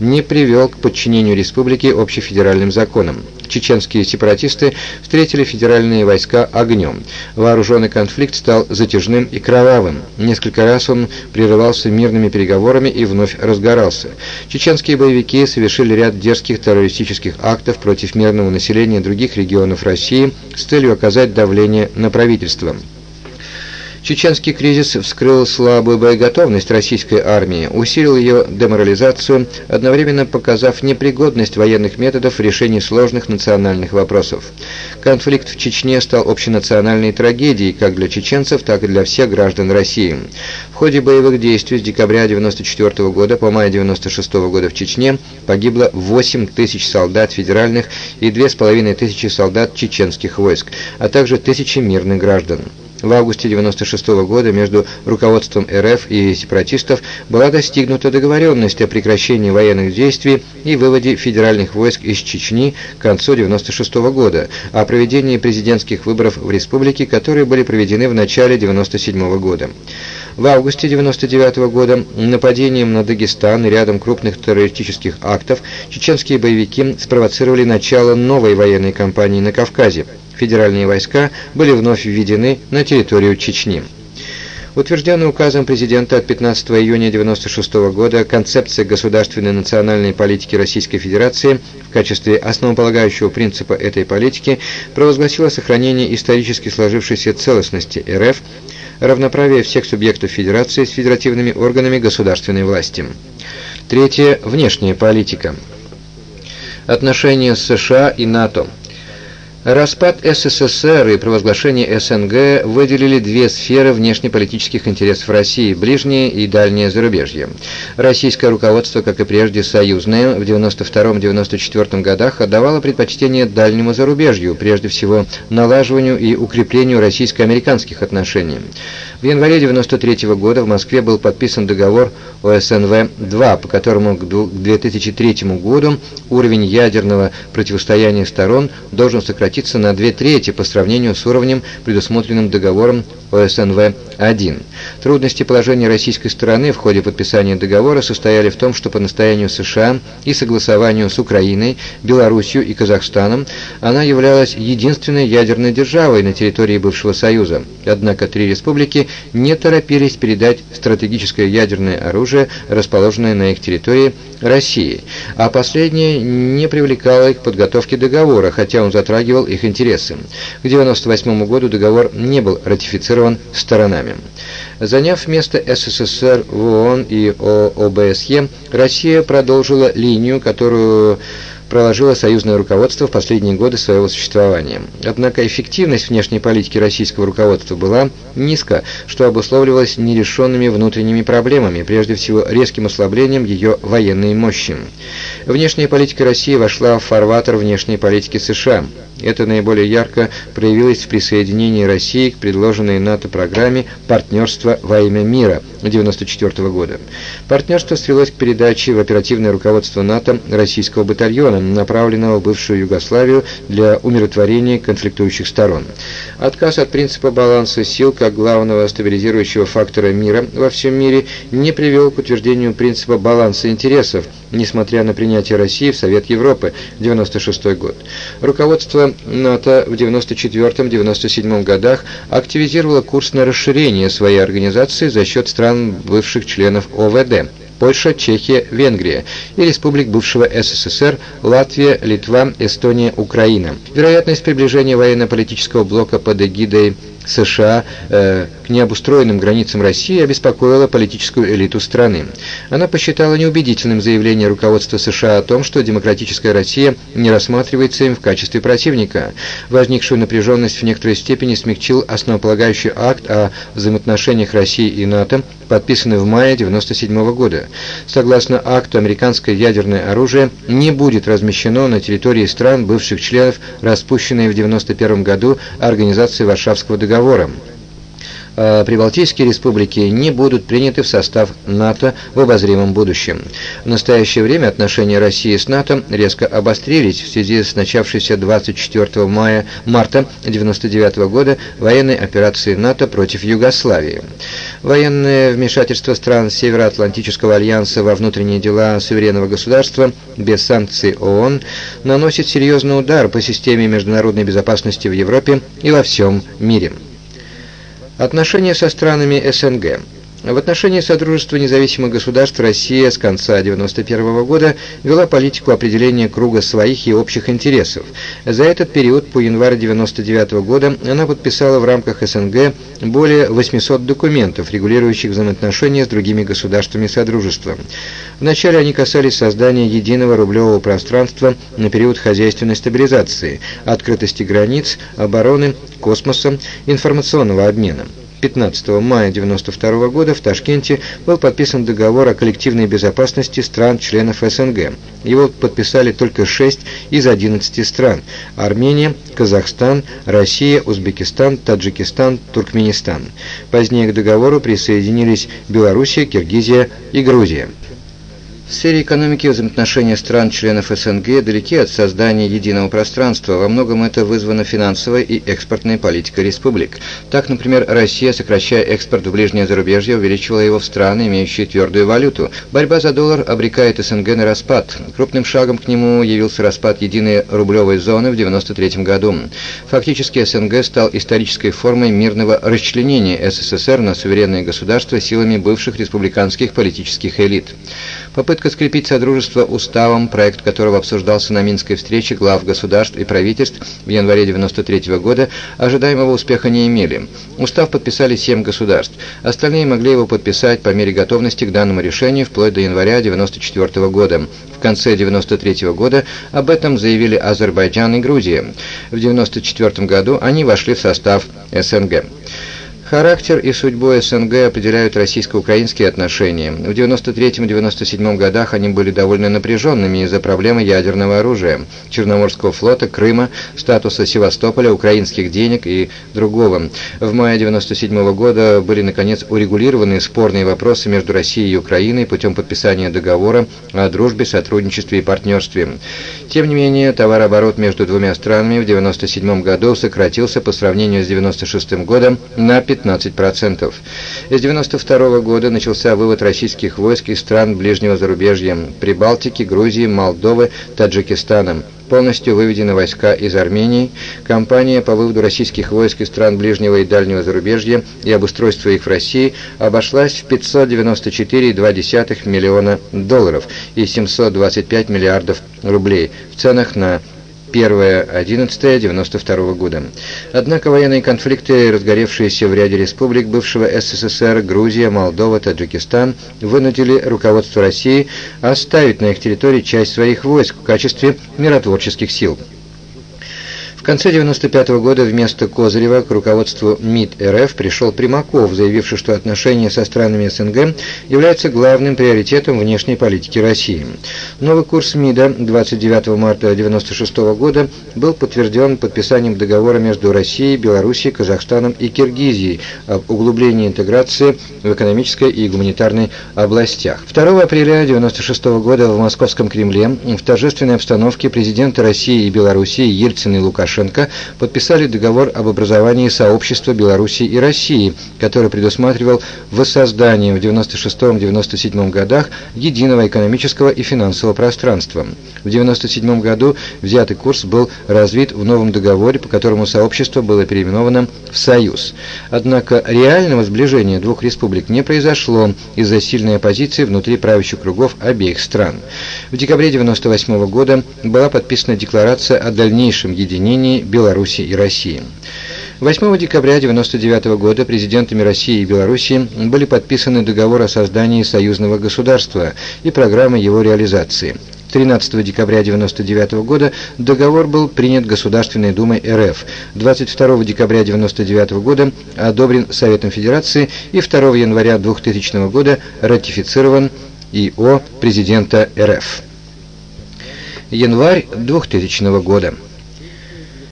не привел к подчинению республики общефедеральным законам. Чеченские сепаратисты встретили федеральные войска огнем. Вооруженный конфликт стал затяжным и кровавым. Несколько раз он прерывался мирными переговорами и вновь разгорался. Чеченские боевики совершили ряд дерзких террористических актов против мирного населения других регионов России с целью оказать давление на правительство. Чеченский кризис вскрыл слабую боеготовность российской армии, усилил ее деморализацию, одновременно показав непригодность военных методов в решении сложных национальных вопросов. Конфликт в Чечне стал общенациональной трагедией как для чеченцев, так и для всех граждан России. В ходе боевых действий с декабря 1994 года по май 1996 года в Чечне погибло 8 тысяч солдат федеральных и 2500 солдат чеченских войск, а также тысячи мирных граждан. В августе 1996 года между руководством РФ и сепаратистов была достигнута договоренность о прекращении военных действий и выводе федеральных войск из Чечни к концу 1996 года, о проведении президентских выборов в республике, которые были проведены в начале 1997 года. В августе 1999 года нападением на Дагестан и рядом крупных террористических актов чеченские боевики спровоцировали начало новой военной кампании на Кавказе федеральные войска были вновь введены на территорию Чечни. Утвержденная указом президента от 15 июня 1996 года концепция государственной национальной политики Российской Федерации в качестве основополагающего принципа этой политики провозгласила сохранение исторически сложившейся целостности РФ, равноправие всех субъектов Федерации с федеративными органами государственной власти. Третье. Внешняя политика. Отношения США и НАТО – Распад СССР и провозглашение СНГ выделили две сферы внешнеполитических интересов России – ближнее и дальнее зарубежье. Российское руководство, как и прежде союзное, в 1992-1994 годах отдавало предпочтение дальнему зарубежью, прежде всего налаживанию и укреплению российско-американских отношений. В январе 1993 года в Москве был подписан договор ОСНВ-2, по которому к 2003 году уровень ядерного противостояния сторон должен сократиться на две трети по сравнению с уровнем, предусмотренным договором ОСНВ-1. Трудности положения российской стороны в ходе подписания договора состояли в том, что по настоянию США и согласованию с Украиной, Белоруссией и Казахстаном она являлась единственной ядерной державой на территории бывшего Союза. Однако три республики не торопились передать стратегическое ядерное оружие, расположенное на их территории, России, а последнее не привлекало их к подготовке договора, хотя он затрагивал их интересы. К 1998 году договор не был ратифицирован сторонами. Заняв место СССР в ООН и ОБСЕ, Россия продолжила линию, которую проложило союзное руководство в последние годы своего существования. Однако эффективность внешней политики российского руководства была низка, что обусловливалось нерешенными внутренними проблемами, прежде всего резким ослаблением ее военной мощи. Внешняя политика России вошла в фарватер внешней политики США. Это наиболее ярко проявилось в присоединении России к предложенной НАТО-программе «Партнерство во имя мира» 1994 года. Партнерство свелось к передаче в оперативное руководство НАТО российского батальона, направленного в бывшую Югославию для умиротворения конфликтующих сторон. Отказ от принципа баланса сил как главного стабилизирующего фактора мира во всем мире не привел к утверждению принципа баланса интересов, несмотря на принятие России в Совет Европы 1996 год. Руководство НАТО в 1994-1997 годах активизировало курс на расширение своей организации за счет стран бывших членов ОВД. Польша, Чехия, Венгрия и республик бывшего СССР, Латвия, Литва, Эстония, Украина. Вероятность приближения военно-политического блока под эгидой США э, к необустроенным границам России обеспокоила политическую элиту страны. Она посчитала неубедительным заявление руководства США о том, что демократическая Россия не рассматривается им в качестве противника. Возникшую напряженность в некоторой степени смягчил основополагающий акт о взаимоотношениях России и НАТО, подписанный в мае 1997 года. Согласно акту, американское ядерное оружие не будет размещено на территории стран, бывших членов распущенной в 1991 году Организации Варшавского договора. А Прибалтийские республики не будут приняты в состав НАТО в обозримом будущем. В настоящее время отношения России с НАТО резко обострились в связи с начавшейся 24 мая марта 1999 года военной операцией НАТО против Югославии. Военное вмешательство стран Североатлантического альянса во внутренние дела суверенного государства без санкций ООН наносит серьезный удар по системе международной безопасности в Европе и во всем мире. Отношения со странами СНГ – в отношении Содружества независимых государств Россия с конца 1991 года вела политику определения круга своих и общих интересов. За этот период, по январь 1999 года, она подписала в рамках СНГ более 800 документов, регулирующих взаимоотношения с другими государствами Содружества. Вначале они касались создания единого рублевого пространства на период хозяйственной стабилизации, открытости границ, обороны, космоса, информационного обмена. 15 мая 1992 года в Ташкенте был подписан договор о коллективной безопасности стран-членов СНГ. Его подписали только 6 из 11 стран – Армения, Казахстан, Россия, Узбекистан, Таджикистан, Туркменистан. Позднее к договору присоединились Белоруссия, Киргизия и Грузия. Сфере экономики взаимоотношения стран-членов СНГ далеки от создания единого пространства. Во многом это вызвано финансовой и экспортной политикой республик. Так, например, Россия, сокращая экспорт в ближнее зарубежье, увеличивала его в страны, имеющие твердую валюту. Борьба за доллар обрекает СНГ на распад. Крупным шагом к нему явился распад единой рублевой зоны в 1993 году. Фактически СНГ стал исторической формой мирного расчленения СССР на суверенные государства силами бывших республиканских политических элит. Попытка скрепить Содружество уставом, проект которого обсуждался на Минской встрече глав государств и правительств в январе 1993 года, ожидаемого успеха не имели. Устав подписали семь государств. Остальные могли его подписать по мере готовности к данному решению вплоть до января 1994 года. В конце 1993 года об этом заявили Азербайджан и Грузия. В 1994 году они вошли в состав СНГ. Характер и судьбу СНГ определяют российско-украинские отношения. В 93-97 годах они были довольно напряженными из-за проблемы ядерного оружия, Черноморского флота, Крыма, статуса Севастополя, украинских денег и другого. В мае 97 года были, наконец, урегулированы спорные вопросы между Россией и Украиной путем подписания договора о дружбе, сотрудничестве и партнерстве. Тем не менее, товарооборот между двумя странами в 97 году сократился по сравнению с 96 годом на 15 15%. С 1992 года начался вывод российских войск из стран ближнего зарубежья – Прибалтики, Грузии, Молдовы, Таджикистана. Полностью выведены войска из Армении. Кампания по выводу российских войск из стран ближнего и дальнего зарубежья и обустройству их в России обошлась в 594,2 миллиона долларов и 725 миллиардов рублей в ценах на 1.11.92 года. Однако военные конфликты, разгоревшиеся в ряде республик бывшего СССР, Грузия, Молдова, Таджикистан, вынудили руководство России оставить на их территории часть своих войск в качестве миротворческих сил конце 1995 -го года вместо Козырева к руководству МИД РФ пришел Примаков, заявивший, что отношения со странами СНГ являются главным приоритетом внешней политики России. Новый курс МИДа 29 марта 1996 года был подтвержден подписанием договора между Россией, Белоруссией, Казахстаном и Киргизией об углублении интеграции в экономической и гуманитарной областях. 2 апреля 1996 года в Московском Кремле в торжественной обстановке президенты России и Белоруссии Ельцин и Лукашенко Лукашенко подписали договор об образовании сообщества Беларуси и России, который предусматривал воссоздание в 1996-1997 годах единого экономического и финансового пространства. В 1997 году взятый курс был развит в новом договоре, по которому сообщество было переименовано в Союз. Однако реального сближения двух республик не произошло из-за сильной оппозиции внутри правящих кругов обеих стран. В декабре 1998 года была подписана декларация о дальнейшем единении отношении Беларуси и России. 8 декабря 1999 года президентами России и Беларуси были подписаны договор о создании союзного государства и программы его реализации. 13 декабря 1999 года договор был принят Государственной Думой РФ. 22 декабря 1999 года одобрен Советом Федерации и 2 января 2000 года ратифицирован ИО президента РФ. Январь 2000 года.